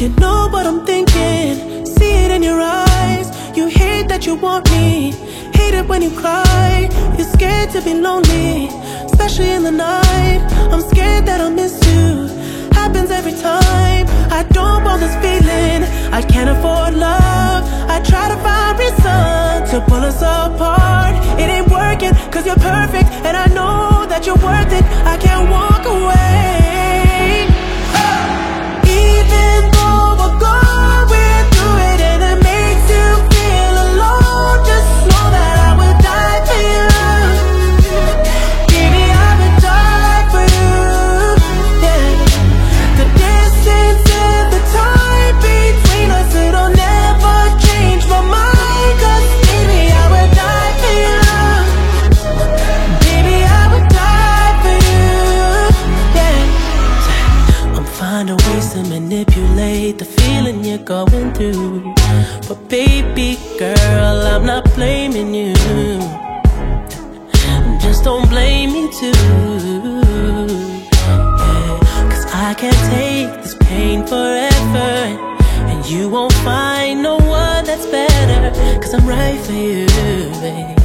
you know what I'm thinking. See it in your eyes. You hate that you want me. Hate it when you cry. You're scared to be lonely, especially in the night. I'm scared that I'll miss you. Happens every time. I don't want this feeling. I I'm finding ways to manipulate the feeling you're going through. But baby girl, I'm not blaming you. Just don't blame me too. Yeah, Cause I can't take this pain forever. And you won't find no one that's better. Cause I'm right for you, babe.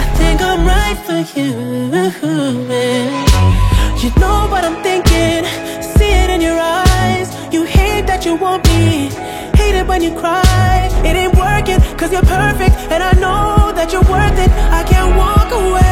I think I'm right for you. You you cry. It ain't working, cause you're perfect, and I know that you're worth it. I can't walk away.